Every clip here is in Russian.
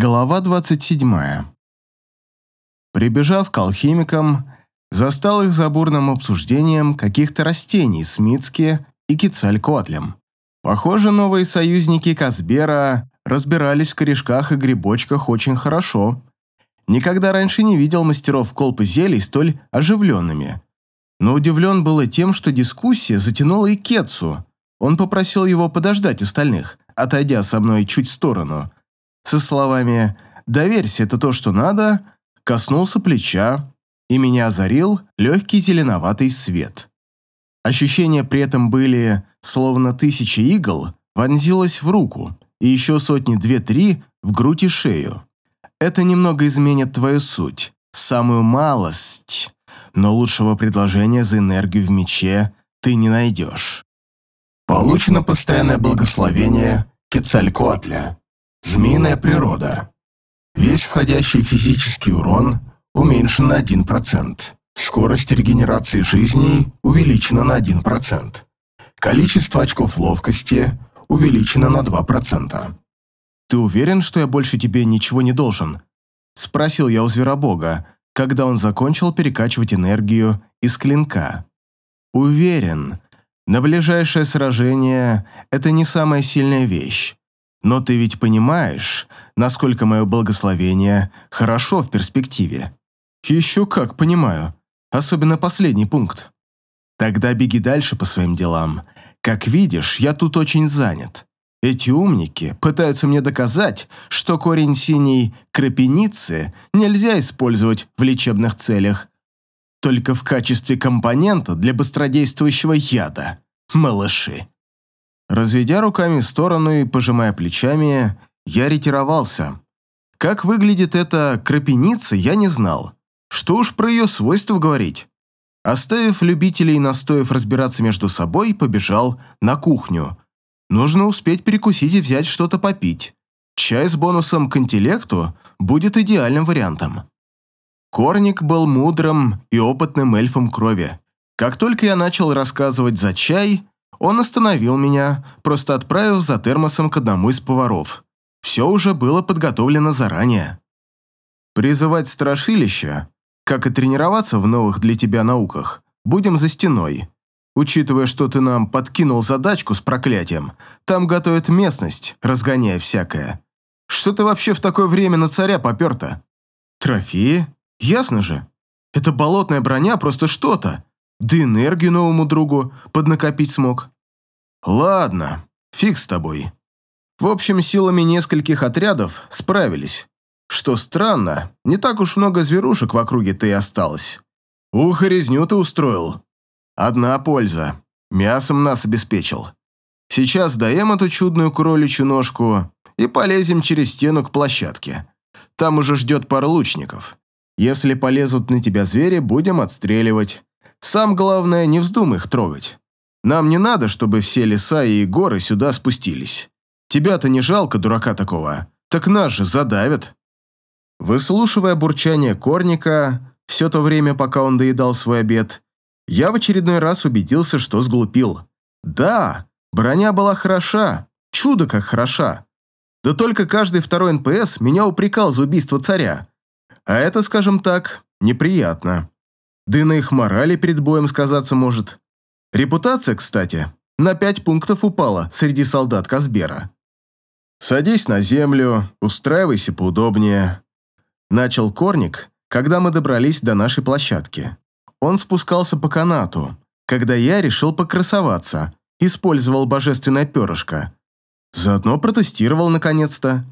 Глава 27. Прибежав к алхимикам, застал их за бурным обсуждением каких-то растений с Мицки и Кицалькотлем. Похоже, новые союзники Казбера разбирались в корешках и грибочках очень хорошо. Никогда раньше не видел мастеров колб и зелий столь оживленными. Но удивлен было тем, что дискуссия затянула и Кетсу. Он попросил его подождать остальных, отойдя со мной чуть в сторону. Со словами «Доверься, это то, что надо», коснулся плеча, и меня озарил легкий зеленоватый свет. Ощущения при этом были, словно тысяча игл вонзилась в руку, и еще сотни две-три в грудь и шею. Это немного изменит твою суть, самую малость, но лучшего предложения за энергию в мече ты не найдешь. Получено постоянное благословение Кецалькоатля. Змеиная природа. Весь входящий физический урон уменьшен на 1%. Скорость регенерации жизней увеличена на 1%. Количество очков ловкости увеличено на 2%. «Ты уверен, что я больше тебе ничего не должен?» Спросил я у Зверобога, когда он закончил перекачивать энергию из клинка. «Уверен. На ближайшее сражение это не самая сильная вещь. Но ты ведь понимаешь, насколько мое благословение хорошо в перспективе?» «Еще как понимаю. Особенно последний пункт. Тогда беги дальше по своим делам. Как видишь, я тут очень занят. Эти умники пытаются мне доказать, что корень синей крапеницы нельзя использовать в лечебных целях, только в качестве компонента для быстродействующего яда. Малыши. Разведя руками в сторону и пожимая плечами, я ретировался. Как выглядит эта крапеница, я не знал. Что уж про ее свойства говорить. Оставив любителей настоев разбираться между собой, побежал на кухню. Нужно успеть перекусить и взять что-то попить. Чай с бонусом к интеллекту будет идеальным вариантом. Корник был мудрым и опытным эльфом крови. Как только я начал рассказывать за чай, он остановил меня, просто отправив за термосом к одному из поваров. Все уже было подготовлено заранее. Призывать страшилища как и тренироваться в новых для тебя науках, будем за стеной. Учитывая, что ты нам подкинул задачку с проклятием, там готовят местность, разгоняя всякое. Что ты вообще в такое время на царя поперта? Трофеи? Ясно же. Это болотная броня просто что-то. Да энергию новому другу поднакопить смог. Ладно, фиг с тобой. В общем, силами нескольких отрядов справились. Что странно, не так уж много зверушек в округе-то и осталось. Ух, резню ты устроил. Одна польза. Мясом нас обеспечил. Сейчас даем эту чудную кроличью ножку и полезем через стену к площадке. Там уже ждет пара лучников. Если полезут на тебя звери, будем отстреливать. Сам, главное, не вздумай их трогать. Нам не надо, чтобы все леса и горы сюда спустились. Тебя-то не жалко, дурака такого. Так нас же задавят. Выслушивая бурчание Корника, все то время, пока он доедал свой обед, я в очередной раз убедился, что сглупил. Да, броня была хороша, чудо как хороша. Да только каждый второй НПС меня упрекал за убийство царя. А это, скажем так, неприятно. Да и на их морали перед боем сказаться может. Репутация, кстати, на пять пунктов упала среди солдат Казбера. Садись на землю, устраивайся поудобнее. Начал Корник, когда мы добрались до нашей площадки. Он спускался по канату, когда я решил покрасоваться, использовал божественное перышко. Заодно протестировал наконец-то.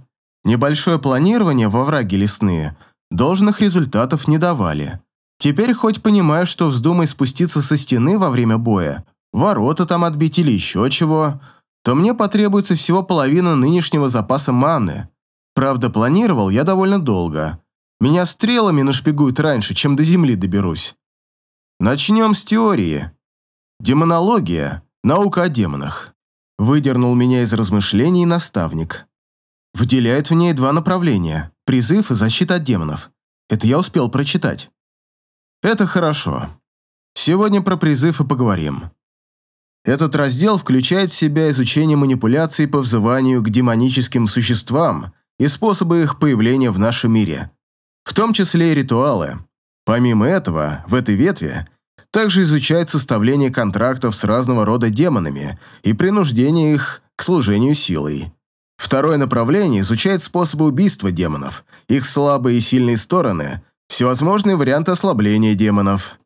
Небольшое планирование во враге лесные должных результатов не давали. Теперь хоть понимаю, что вздумай спуститься со стены во время боя, ворота там отбить или еще чего, то мне потребуется всего половина нынешнего запаса маны. Правда, планировал я довольно долго. Меня стрелами нашпигуют раньше, чем до земли доберусь. Начнем с теории. Демонология – наука о демонах. Выдернул меня из размышлений наставник. Выделяют в ней два направления – призыв и защита от демонов. Это я успел прочитать. Это хорошо. Сегодня про призыв и поговорим. Этот раздел включает в себя изучение манипуляций по взыванию к демоническим существам и способы их появления в нашем мире, в том числе и ритуалы. Помимо этого, в этой ветви также изучают составление контрактов с разного рода демонами и принуждение их к служению силой. Второе направление изучает способы убийства демонов, их слабые и сильные стороны, всевозможные варианты ослабления демонов.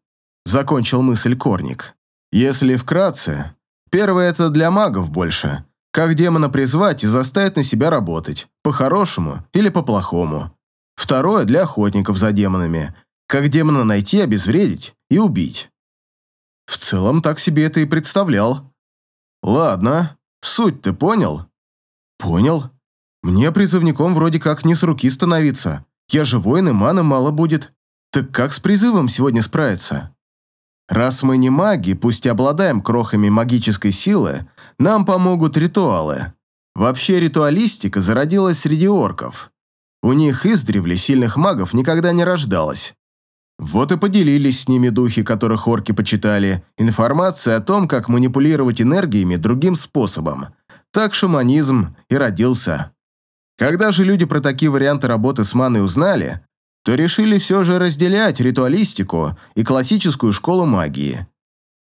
Закончил мысль Корник. Если вкратце, первое это для магов больше. Как демона призвать и заставить на себя работать, по-хорошему или по-плохому. Второе для охотников за демонами. Как демона найти, обезвредить и убить. В целом так себе это и представлял. Ладно, суть ты понял? Понял. Мне призывником вроде как не с руки становиться. Я же воин и маны мало будет. Так как с призывом сегодня справиться? Раз мы не маги, пусть и обладаем крохами магической силы, нам помогут ритуалы. Вообще ритуалистика зародилась среди орков. У них издревле сильных магов никогда не рождалось. Вот и поделились с ними духи, которых орки почитали, информацией о том, как манипулировать энергиями другим способом. Так шаманизм и родился. Когда же люди про такие варианты работы с маной узнали, то решили все же разделять ритуалистику и классическую школу магии.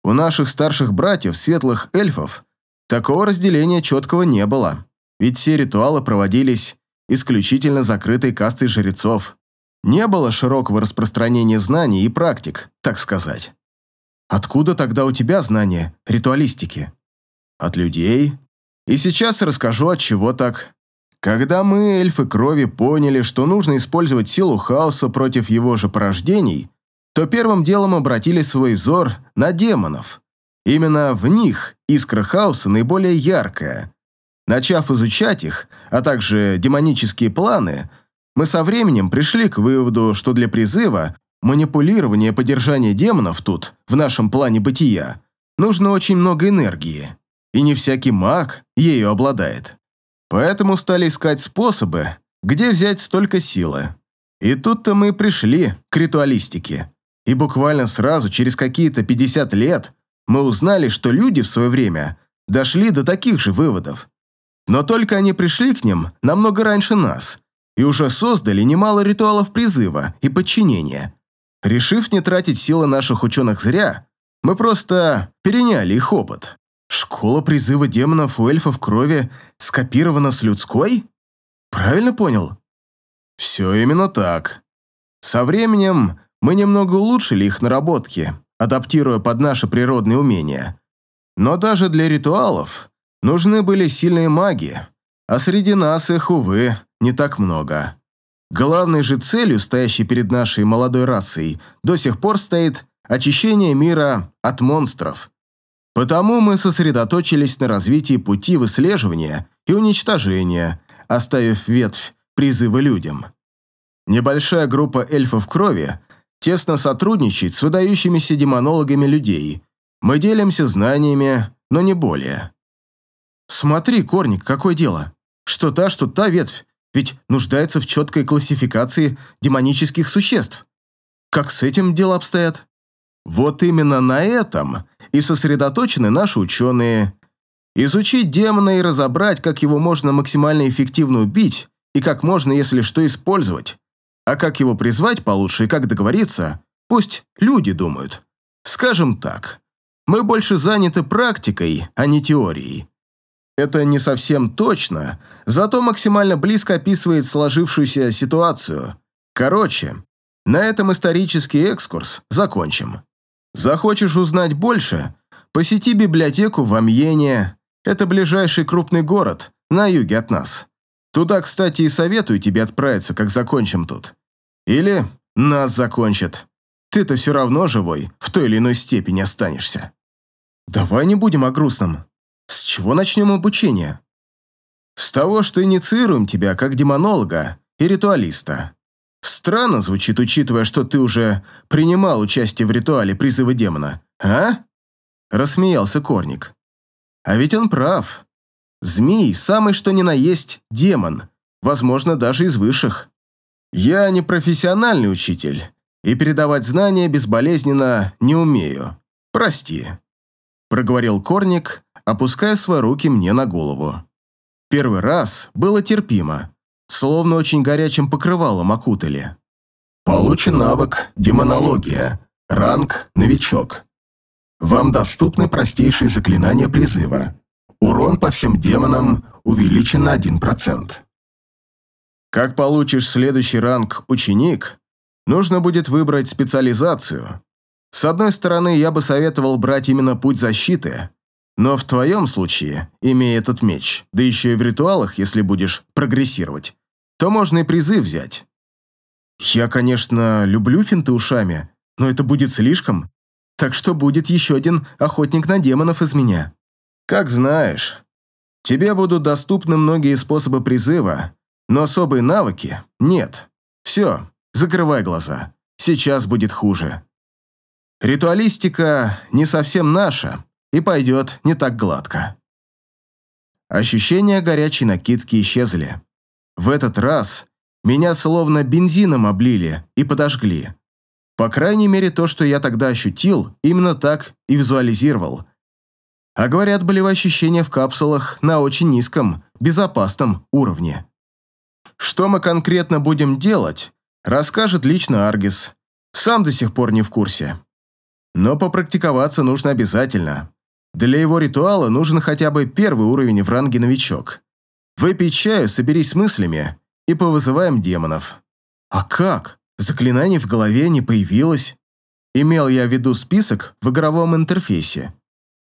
У наших старших братьев, светлых эльфов, такого разделения четкого не было, ведь все ритуалы проводились исключительно закрытой кастой жрецов. Не было широкого распространения знаний и практик, так сказать. Откуда тогда у тебя знания ритуалистики? От людей. И сейчас расскажу, от чего так. Когда мы, эльфы крови, поняли, что нужно использовать силу хаоса против его же порождений, то первым делом обратили свой взор на демонов. Именно в них искра хаоса наиболее яркая. Начав изучать их, а также демонические планы, мы со временем пришли к выводу, что для призыва, манипулирования и поддержания демонов тут, в нашем плане бытия, нужно очень много энергии, и не всякий маг ею обладает. Поэтому стали искать способы, где взять столько силы. И тут-то мы пришли к ритуалистике. И буквально сразу, через какие-то 50 лет, мы узнали, что люди в свое время дошли до таких же выводов. Но только они пришли к ним намного раньше нас и уже создали немало ритуалов призыва и подчинения. Решив не тратить силы наших ученых зря, мы просто переняли их опыт. Школа призыва демонов у эльфов крови скопирована с людской? Правильно понял? Все именно так. Со временем мы немного улучшили их наработки, адаптируя под наши природные умения. Но даже для ритуалов нужны были сильные маги, а среди нас их, увы, не так много. Главной же целью, стоящей перед нашей молодой расой, до сих пор стоит очищение мира от монстров – Потому мы сосредоточились на развитии пути выслеживания и уничтожения, оставив ветвь призыва людям. Небольшая группа эльфов крови тесно сотрудничает с выдающимися демонологами людей. Мы делимся знаниями, но не более. Смотри, Корник, какое дело. Что та, что та ветвь, ведь нуждается в четкой классификации демонических существ. Как с этим дела обстоят? Вот именно на этом и сосредоточены наши ученые. Изучить демона и разобрать, как его можно максимально эффективно убить и как можно, если что, использовать. А как его призвать получше и как договориться, пусть люди думают. Скажем так, мы больше заняты практикой, а не теорией. Это не совсем точно, зато максимально близко описывает сложившуюся ситуацию. Короче, на этом исторический экскурс закончим. Захочешь узнать больше? Посети библиотеку в Амьене. Это ближайший крупный город, на юге от нас. Туда, кстати, и советую тебе отправиться, как закончим тут. Или нас закончат. Ты-то все равно живой, в той или иной степени останешься. Давай не будем о грустном. С чего начнем обучение? С того, что инициируем тебя как демонолога и ритуалиста. Странно звучит, учитывая, что ты уже принимал участие в ритуале призыва демона, а? Рассмеялся Корник. А ведь он прав. Змей – самый что ни на есть демон, возможно, даже из высших. Я не профессиональный учитель, и передавать знания безболезненно не умею. Прости. Проговорил Корник, опуская свои руки мне на голову. Первый раз было терпимо, словно очень горячим покрывалом окутали. Получен навык «Демонология». Ранг «Новичок». Вам доступны простейшие заклинания призыва. Урон по всем демонам увеличен на 1%. Как получишь следующий ранг «Ученик», нужно будет выбрать специализацию. С одной стороны, я бы советовал брать именно путь защиты, но в твоем случае, имея этот меч, да еще и в ритуалах, если будешь прогрессировать, то можно и призыв взять. Я, конечно, люблю финты ушами, но это будет слишком, так что будет еще один охотник на демонов из меня. Как знаешь. Тебе будут доступны многие способы призыва, но особые навыки нет. Все, закрывай глаза. Сейчас будет хуже. Ритуалистика не совсем наша и пойдет не так гладко. Ощущения горячей накидки исчезли. В этот раз меня словно бензином облили и подожгли. По крайней мере, то, что я тогда ощутил, именно так и визуализировал. А говорят, болевые ощущения в капсулах на очень низком, безопасном уровне. Что мы конкретно будем делать, расскажет лично Аргис. Сам до сих пор не в курсе. Но попрактиковаться нужно обязательно. Для его ритуала нужен хотя бы первый уровень в ранге новичок. Выпей чаю, соберись с мыслями и повызываем демонов. А как? Заклинаний в голове не появилось. Имел я в виду список в игровом интерфейсе.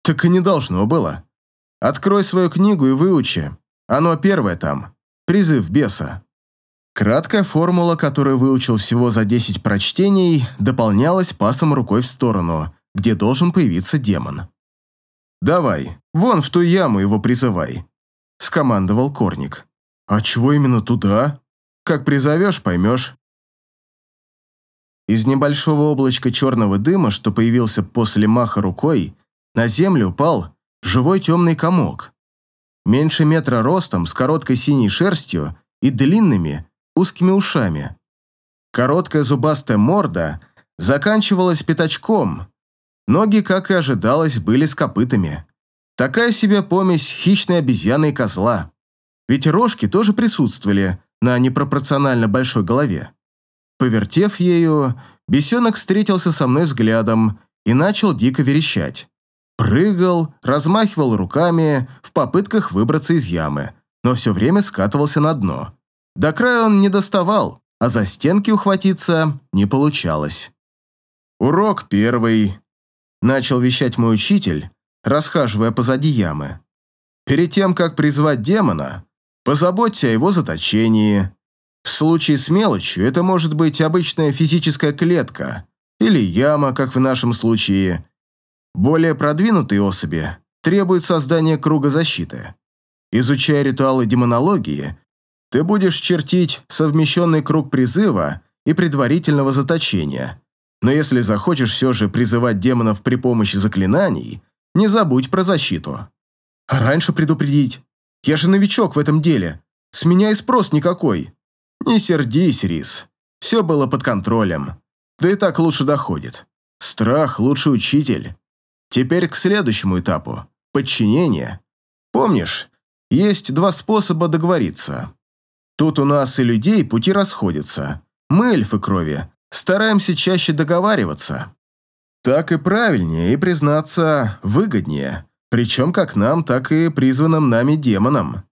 Так и не должно было. Открой свою книгу и выучи. Оно первое там. Призыв беса. Краткая формула, которую выучил всего за 10 прочтений, дополнялась пасом рукой в сторону, где должен появиться демон. «Давай, вон в ту яму его призывай», — скомандовал Корник. «А чего именно туда? Как призовешь, поймешь». Из небольшого облачка черного дыма, что появился после маха рукой, на землю упал живой темный комок. Меньше метра ростом, с короткой синей шерстью и длинными, узкими ушами. Короткая зубастая морда заканчивалась пятачком. Ноги, как и ожидалось, были с копытами. Такая себе помесь хищной обезьяны и козла. Ведь рожки тоже присутствовали на непропорционально большой голове. Повертев ею, бесенок встретился со мной взглядом и начал дико верещать. Прыгал, размахивал руками в попытках выбраться из ямы, но все время скатывался на дно. До края он не доставал, а за стенки ухватиться не получалось. «Урок первый», – начал вещать мой учитель, расхаживая позади ямы. «Перед тем, как призвать демона, позаботься о его заточении. В случае с мелочью это может быть обычная физическая клетка или яма, как в нашем случае. Более продвинутые особи требуют создания круга защиты. Изучая ритуалы демонологии, ты будешь чертить совмещенный круг призыва и предварительного заточения. Но если захочешь все же призывать демонов при помощи заклинаний, не забудь про защиту. А раньше предупредить. Я же новичок в этом деле. С меня и спрос никакой. Не сердись, Рис. Все было под контролем. Да и так лучше доходит. Страх – лучший учитель. Теперь к следующему этапу – подчинение. Помнишь, есть два способа договориться. Тут у нас и людей пути расходятся. Мы, эльфы крови, стараемся чаще договариваться. Так и правильнее, и, признаться, выгоднее. Причем как нам, так и призванным нами демонам.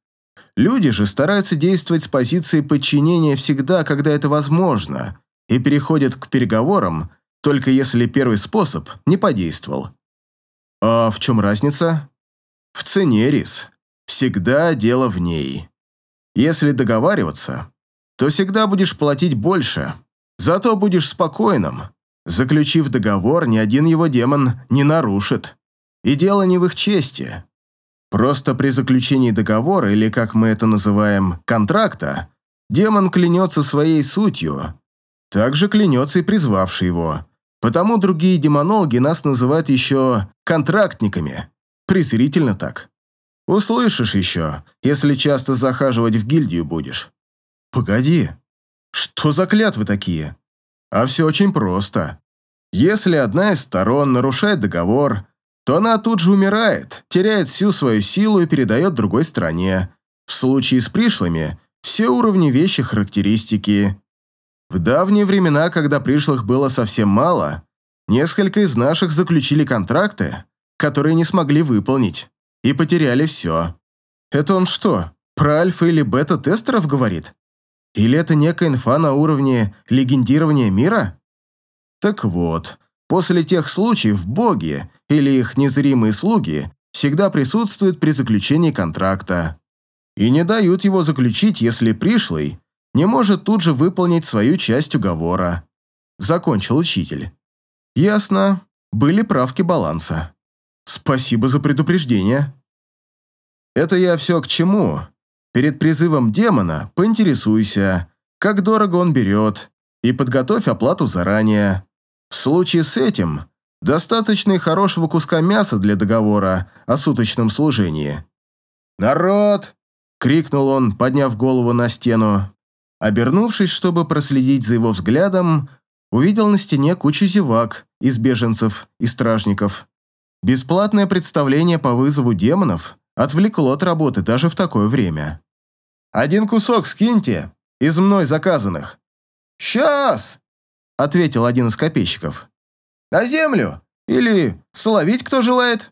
Люди же стараются действовать с позиции подчинения всегда, когда это возможно, и переходят к переговорам, только если первый способ не подействовал. А в чем разница? В цене, Рис. Всегда дело в ней. Если договариваться, то всегда будешь платить больше, зато будешь спокойным. Заключив договор, ни один его демон не нарушит. И дело не в их чести. Просто при заключении договора, или, как мы это называем, контракта, демон клянется своей сутью. Также клянется и призвавший его. Потому другие демонологи нас называют еще контрактниками. Презрительно так. Услышишь еще, если часто захаживать в гильдию будешь. Погоди, что за клятвы такие? А все очень просто. Если одна из сторон нарушает договор, то она тут же умирает, теряет всю свою силу и передает другой стране. В случае с пришлыми все уровни вещи характеристики. В давние времена, когда пришлых было совсем мало, несколько из наших заключили контракты, которые не смогли выполнить, и потеряли все. Это он что, про альфа или бета-тестеров говорит? Или это некая инфа на уровне легендирования мира? Так вот, после тех случаев боги или их незримые слуги всегда присутствуют при заключении контракта и не дают его заключить, если пришлый не может тут же выполнить свою часть уговора. Закончил учитель. Ясно, были правки баланса. Спасибо за предупреждение. Это я все к чему? Перед призывом демона поинтересуйся, как дорого он берет, и подготовь оплату заранее. В случае с этим достаточно и хорошего куска мяса для договора о суточном служении. «Народ!» — крикнул он, подняв голову на стену. Обернувшись, чтобы проследить за его взглядом, увидел на стене кучу зевак из беженцев и стражников. Бесплатное представление по вызову демонов отвлекло от работы даже в такое время. «Один кусок скиньте из мной заказанных». «Сейчас!» — ответил один из копейщиков. «На землю! Или соловить кто желает?»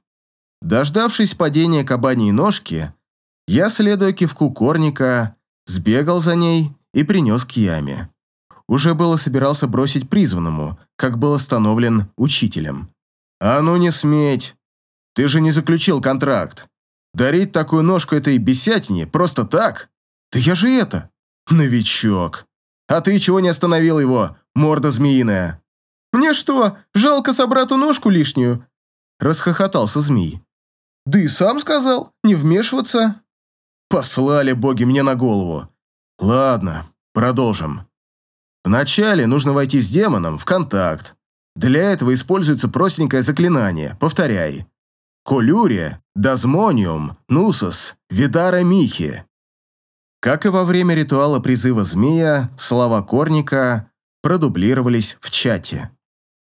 Дождавшись падения кабаньей ножки, я, следуя кивку корника, сбегал за ней и принес к яме. Уже было собирался бросить призванному, как был остановлен учителем. «А ну не сметь! Ты же не заключил контракт. Дарить такую ножку этой бесятине просто так? Да я же это, новичок. А ты чего не остановил его, морда змеиная? Мне что, жалко собрату ножку лишнюю? Расхохотался змей. Да и сам сказал, не вмешиваться. Послали боги мне на голову. Ладно, продолжим. Вначале нужно войти с демоном в контакт. Для этого используется простенькое заклинание. Повторяй. Колюрия, Дазмониум, Нусос, Видара Михи. Как и во время ритуала призыва змея, слова Корника продублировались в чате.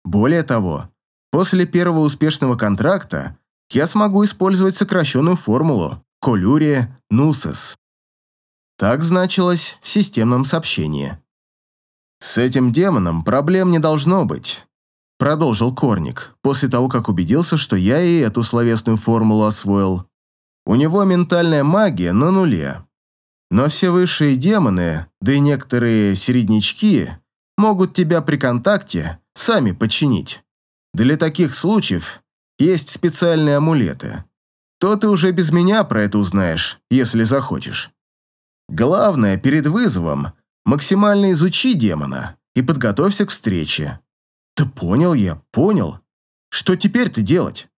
Более того, после первого успешного контракта я смогу использовать сокращенную формулу Колюрия Нусес. Так значилось в системном сообщении. «С этим демоном проблем не должно быть», — продолжил Корник, после того, как убедился, что я и эту словесную формулу освоил. «У него ментальная магия на нуле, но все высшие демоны, да и некоторые середнячки, могут тебя при контакте сами подчинить. Для таких случаев есть специальные амулеты. То ты уже без меня про это узнаешь, если захочешь. Главное, перед вызовом максимально изучи демона и подготовься к встрече. Да понял я, понял. Что теперь-то делать?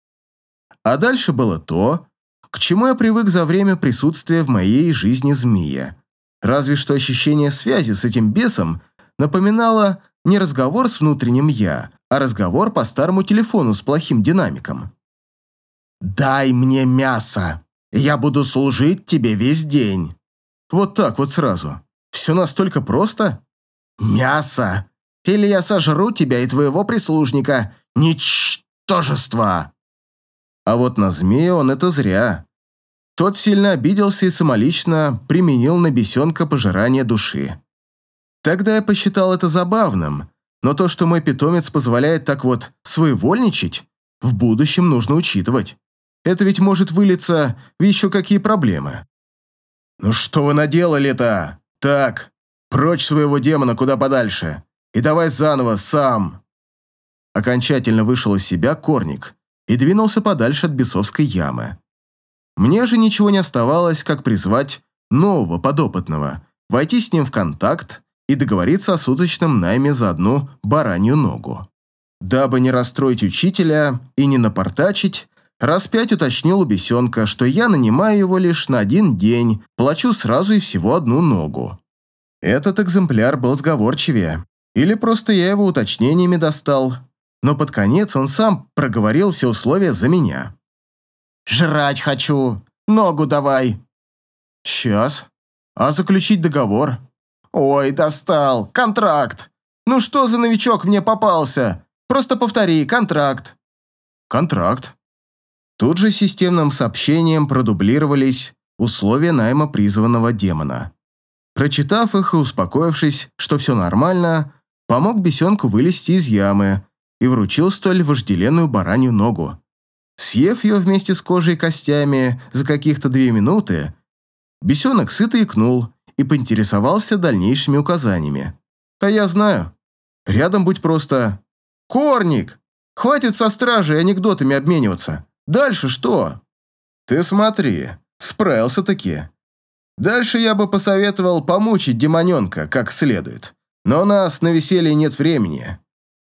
А дальше было то, к чему я привык за время присутствия в моей жизни змея. Разве что ощущение связи с этим бесом напоминало не разговор с внутренним «я», а разговор по старому телефону с плохим динамиком. «Дай мне мясо, я буду служить тебе весь день». Вот так вот сразу. Все настолько просто. «Мясо! Или я сожру тебя и твоего прислужника! Ничтожество!» А вот на змея он это зря. Тот сильно обиделся и самолично применил на бесенка пожирание души. Тогда я посчитал это забавным, но то, что мой питомец позволяет так вот своевольничать, в будущем нужно учитывать. Это ведь может вылиться в еще какие проблемы. «Ну что вы наделали-то? Так, прочь своего демона куда подальше. И давай заново, сам!» Окончательно вышел из себя Корник и двинулся подальше от бесовской ямы. Мне же ничего не оставалось, как призвать нового подопытного, войти с ним в контакт и договориться о суточном найме за одну баранью ногу. Дабы не расстроить учителя и не напортачить, раз пять уточнил у бесенка, что я нанимаю его лишь на один день, плачу сразу и всего одну ногу. Этот экземпляр был сговорчивее, или просто я его уточнениями достал, но под конец он сам проговорил все условия за меня. «Жрать хочу! Ногу давай!» «Сейчас. А заключить договор?» «Ой, достал! Контракт! Ну что за новичок мне попался? Просто повтори, контракт!» «Контракт». Тут же системным сообщением продублировались условия найма призванного демона. Прочитав их и успокоившись, что все нормально, помог бесенку вылезти из ямы и вручил столь вожделенную баранью ногу. Съев ее вместе с кожей и костями за каких-то две минуты, бесенок сыто икнул и поинтересовался дальнейшими указаниями. «А я знаю. Рядом будь просто. Корник! Хватит со стражей анекдотами обмениваться. Дальше что?» «Ты смотри, справился-таки. Дальше я бы посоветовал помучить демоненка как следует. Но у нас на веселье нет времени.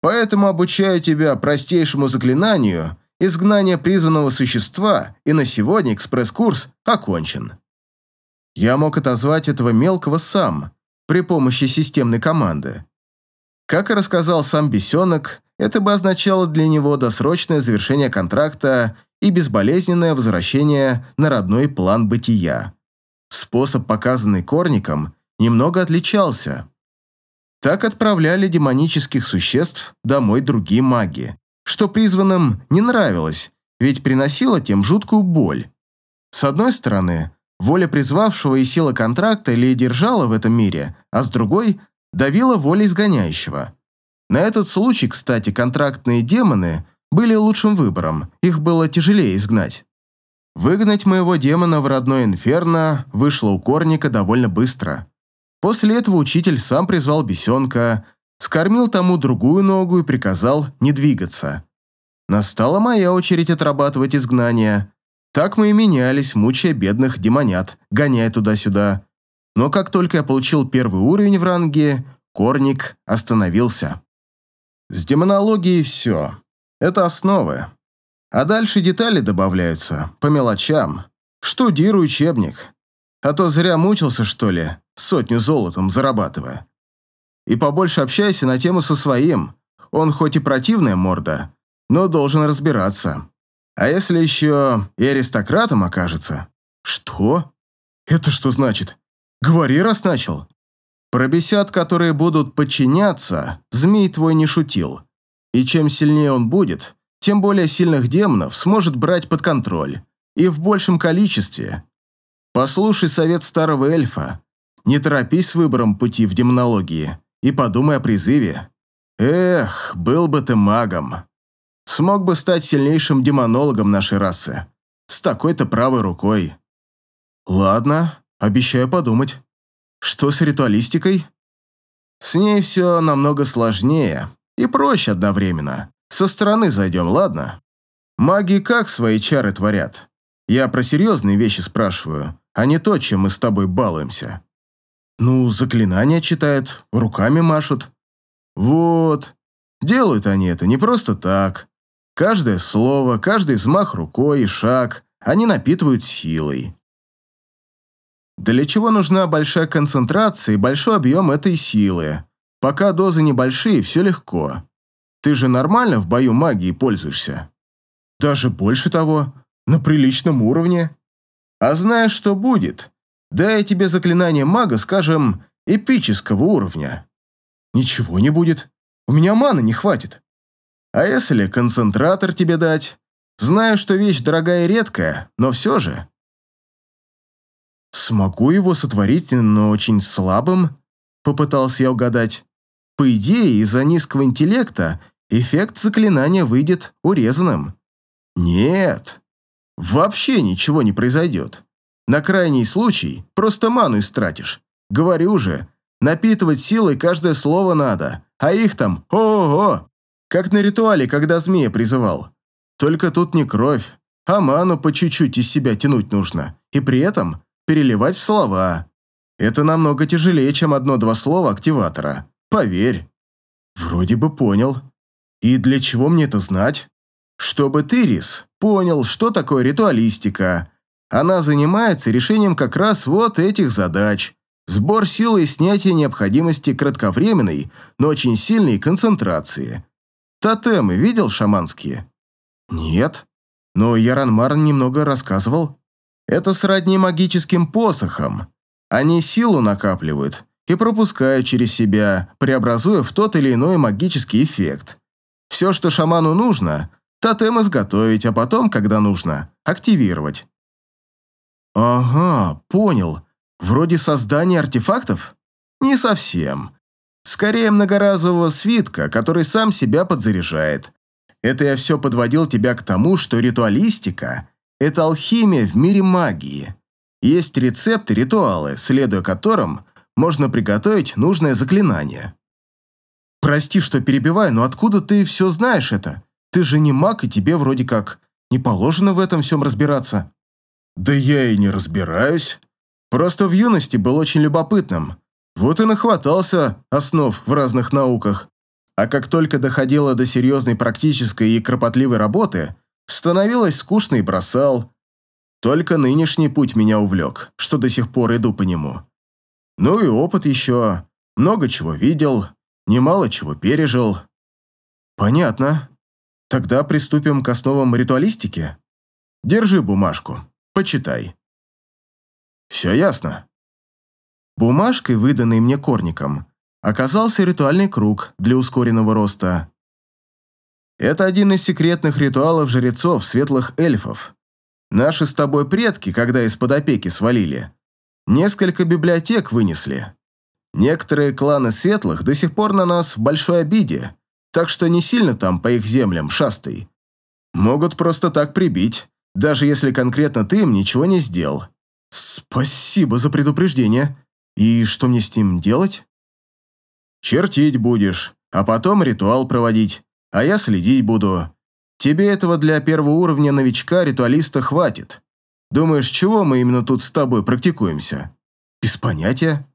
Поэтому обучаю тебя простейшему заклинанию – изгнание призванного существа, и на сегодня экспресс-курс окончен. Я мог отозвать этого мелкого сам, при помощи системной команды. Как и рассказал сам Бесенок, это бы означало для него досрочное завершение контракта и безболезненное возвращение на родной план бытия. Способ, показанный Корником, немного отличался. Так отправляли демонических существ домой другие маги, что призванным не нравилось, ведь приносило тем жуткую боль. С одной стороны, воля призвавшего и сила контракта или держала в этом мире, а с другой – давила воля изгоняющего. На этот случай, кстати, контрактные демоны были лучшим выбором, их было тяжелее изгнать. Выгнать моего демона в родной инферно вышло у Корника довольно быстро. После этого учитель сам призвал бесенка, скормил тому другую ногу и приказал не двигаться. Настала моя очередь отрабатывать изгнание. Так мы и менялись, мучая бедных демонят, гоняя туда-сюда. Но как только я получил первый уровень в ранге, Корник остановился. С демонологией все. Это основы. А дальше детали добавляются, по мелочам. Штудируй учебник. А то зря мучился, что ли, сотню золотом зарабатывая и побольше общайся на тему со своим. Он хоть и противная морда, но должен разбираться. А если еще и аристократом окажется? Что? Это что значит? Говори, раз начал. Про бесят, которые будут подчиняться, змей твой не шутил. И чем сильнее он будет, тем более сильных демонов сможет брать под контроль. И в большем количестве. Послушай совет старого эльфа. Не торопись с выбором пути в демонологии и подумай о призыве. Эх, был бы ты магом. Смог бы стать сильнейшим демонологом нашей расы. С такой-то правой рукой. Ладно, обещаю подумать. Что с ритуалистикой? С ней все намного сложнее и проще одновременно. Со стороны зайдем, ладно? Маги как свои чары творят? Я про серьезные вещи спрашиваю, а не то, чем мы с тобой балуемся. Ну, заклинания читают, руками машут. Вот. Делают они это не просто так. Каждое слово, каждый взмах рукой и шаг они напитывают силой. Для чего нужна большая концентрация и большой объем этой силы? Пока дозы небольшие, все легко. Ты же нормально в бою магией пользуешься? Даже больше того, на приличном уровне. А знаешь, что будет, Дай тебе заклинание мага, скажем, эпического уровня. Ничего не будет. У меня маны не хватит. А если концентратор тебе дать? Знаю, что вещь дорогая и редкая, но все же. Смогу его сотворить, но очень слабым, попытался я угадать. По идее, из-за низкого интеллекта эффект заклинания выйдет урезанным. Нет, вообще ничего не произойдет. На крайний случай просто ману истратишь. Говорю же, напитывать силой каждое слово надо, а их там ого-го, как на ритуале, когда змея призывал. Только тут не кровь, а ману по чуть-чуть из себя тянуть нужно, и при этом переливать в слова. Это намного тяжелее, чем одно-два слова активатора. Поверь. Вроде бы понял. И для чего мне это знать? Чтобы ты, Рис, понял, что такое ритуалистика, она занимается решением как раз вот этих задач. Сбор силы и снятие необходимости кратковременной, но очень сильной концентрации. Тотемы видел шаманские? Нет. Но Яранмар немного рассказывал. Это сродни магическим посохам. Они силу накапливают и пропускают через себя, преобразуя в тот или иной магический эффект. Все, что шаману нужно, тотем изготовить, а потом, когда нужно, активировать. «Ага, понял. Вроде создания артефактов? Не совсем. Скорее многоразового свитка, который сам себя подзаряжает. Это я все подводил тебя к тому, что ритуалистика – это алхимия в мире магии. Есть рецепты, ритуалы, следуя которым можно приготовить нужное заклинание. Прости, что перебиваю, но откуда ты все знаешь это? Ты же не маг, и тебе вроде как не положено в этом всем разбираться. Да я и не разбираюсь. Просто в юности был очень любопытным. Вот и нахватался основ в разных науках. А как только доходило до серьезной практической и кропотливой работы, становилось скучно и бросал. Только нынешний путь меня увлек, что до сих пор иду по нему. Ну и опыт еще. Много чего видел, немало чего пережил. Понятно. Тогда приступим к основам ритуалистики. Держи бумажку, почитай. Все ясно. Бумажкой, выданной мне корником, оказался ритуальный круг для ускоренного роста. Это один из секретных ритуалов жрецов светлых эльфов. Наши с тобой предки, когда из-под опеки свалили, несколько библиотек вынесли. Некоторые кланы светлых до сих пор на нас в большой обиде, так что не сильно там по их землям шастай. Могут просто так прибить, даже если конкретно ты им ничего не сделал. Спасибо за предупреждение. И что мне с ним делать? Чертить будешь, а потом ритуал проводить, а я следить буду. Тебе этого для первого уровня новичка-ритуалиста хватит. Думаешь, чего мы именно тут с тобой практикуемся? Без понятия.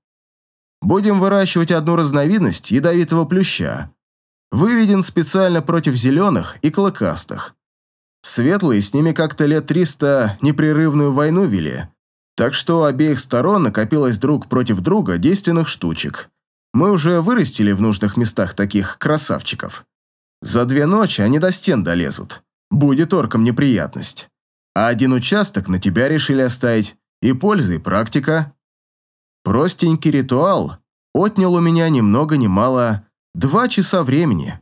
Будем выращивать одну разновидность ядовитого плюща. Выведен специально против зеленых и клыкастых. Светлые с ними как-то лет триста непрерывную войну вели, так что у обеих сторон накопилось друг против друга действенных штучек. Мы уже вырастили в нужных местах таких красавчиков. За две ночи они до стен долезут. Будет оркам неприятность. А один участок на тебя решили оставить. И польза, и практика. Простенький ритуал отнял у меня ни много ни мало два часа времени.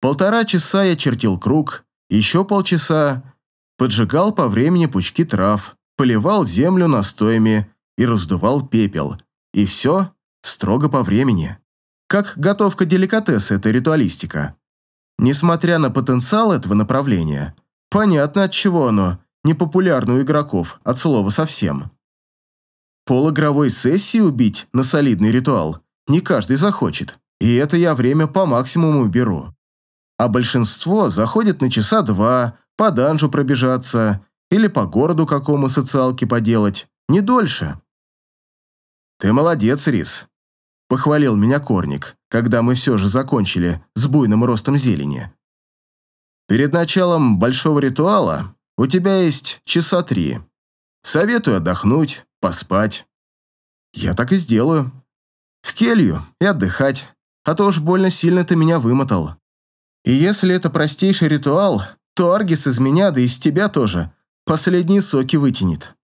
Полтора часа я чертил круг, еще полчаса поджигал по времени пучки трав, поливал землю настоями и раздувал пепел. И все строго по времени. Как готовка деликатеса эта ритуалистика. Несмотря на потенциал этого направления, понятно, от чего оно непопулярно у игроков, от слова совсем. Пол сессии убить на солидный ритуал не каждый захочет, и это я время по максимуму беру. А большинство заходит на часа два, по данжу пробежаться или по городу какому социалки поделать, не дольше. «Ты молодец, Рис», — похвалил меня Корник, когда мы все же закончили с буйным ростом зелени. «Перед началом большого ритуала у тебя есть часа три. Советую отдохнуть, поспать. Я так и сделаю. В келью и отдыхать, а то уж больно сильно ты меня вымотал. И если это простейший ритуал, то Аргис из меня, да и из тебя тоже, последние соки вытянет.